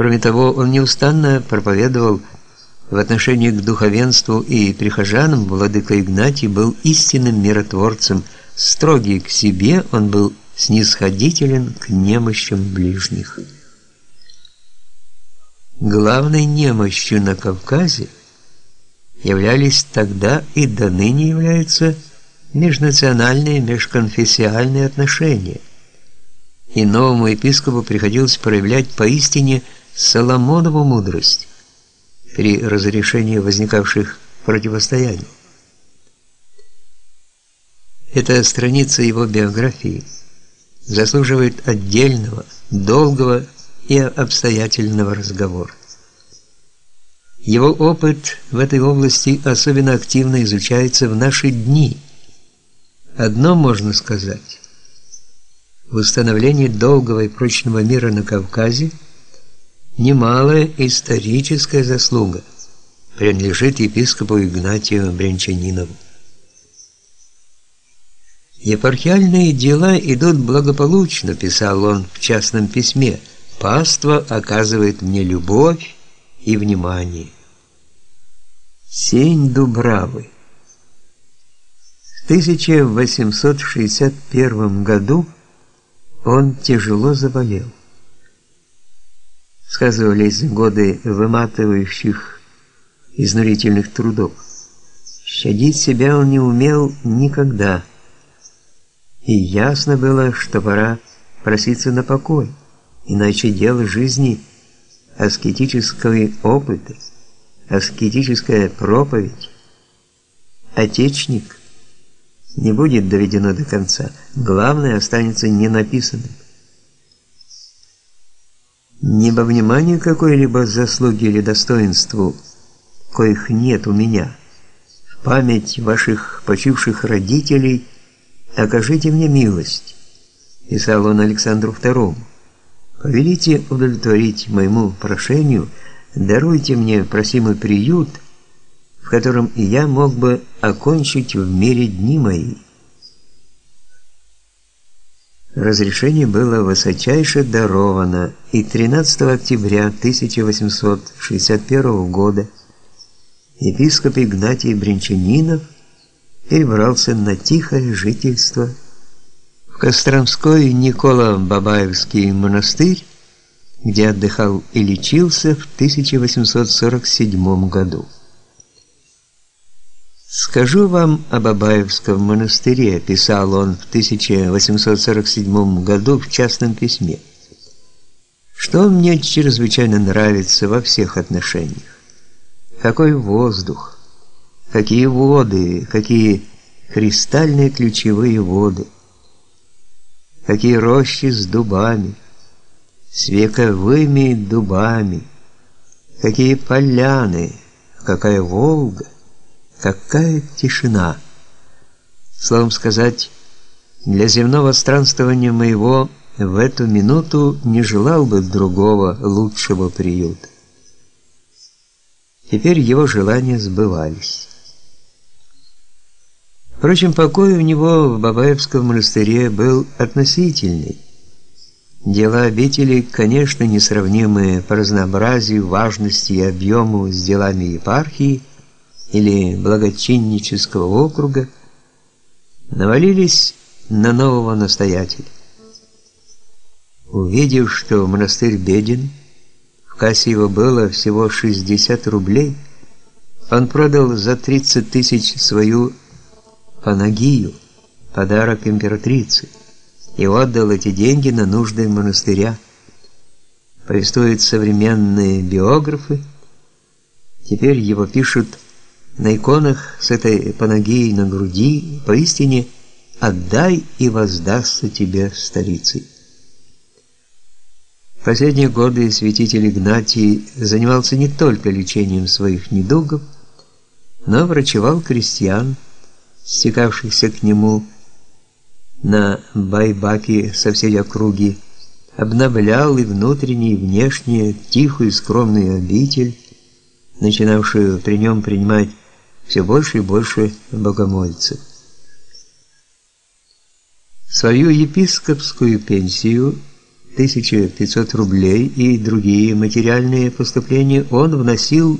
Кроме того, он неустанно проповедовал в отношении к духовенству и прихожанам владыка Игнатий был истинным миротворцем, строгий к себе, он был снисходителен к немощам ближних. Главной немощью на Кавказе являлись тогда и до ныне являются межнациональные, межконфессиональные отношения. И новому епископу приходилось проявлять поистине Соломонову мудрость при разрешении возникавших противостояний. Эта страница его биографии заслуживает отдельного, долгого и обстоятельного разговора. Его опыт в этой области особенно активно изучается в наши дни. Одно можно сказать: в установлении долгого и прочного мира на Кавказе – немалая историческая заслуга принадлежит епископу Игнатию Брянчанинову. Епархиальные дела идут благополучно, писал он в частном письме. Паства оказывает мне любовь и внимание. Сень Дубравы. В 1861 году он тяжело заболел сказывались годы выматывающих изнурительных трудов. Щадить себя он не умел никогда. И ясно было, что пора проситься на покой, иначе дело жизни аскетического опыта, аскетическая проповедь, отечник не будет доведено до конца. Главное останется ненаписанным. Не во внимание какой-либо заслуги или достоинству, коих нет у меня. В память ваших почивших родителей окажите мне милость, писал он Александру II. Повелите удовлетворить моему прошению, даруйте мне просимый приют, в котором я мог бы окончить в мире дни мои. Разрешение было высочайше даровано, и 13 октября 1861 года епископ Игнатий Бринчанинов перебрался на тихое жительство в Костромской Никола-Бабаевский монастырь, где отдыхал и лечился в 1847 году. Скажу вам об Абаевском монастыре, писал он в 1847 году в частном письме. Что мне чрезвычайно нравится во всех отношениях. Какой воздух, какие воды, какие кристальные ключевые воды. Какие рощи с дубами, с вековыми дубами. Какие поляны, какая Волга Какая тишина! Словом сказать, для земного странствования моего в эту минуту не желал бы другого лучшего приюта. Теперь его желания сбывались. Впрочем, покой у него в Бабаевском монастыре был относительный. Дела обители, конечно, несравнимые по разнообразию, важности и объему с делами епархии – или благочиннического округа навалились на нового настоятеля. Увидев, что монастырь беден, в кассе его было всего 60 рублей, он продал за 30 тысяч свою панагию, подарок императрице, и отдал эти деньги на нужды монастыря. Повествуют современные биографы. Теперь его пишут на иконах с этой панагией на груди, поистине «Отдай, и воздастся тебе столицей». В последние годы святитель Игнатий занимался не только лечением своих недугов, но врачевал крестьян, стекавшихся к нему на байбаки со всей округи, обновлял и внутренне, и внешне тихую скромную обитель, начинавшую при нем принимать все больше и больше богомольцев. Свою епископскую пенсию 1500 рублей и другие материальные поступления он вносил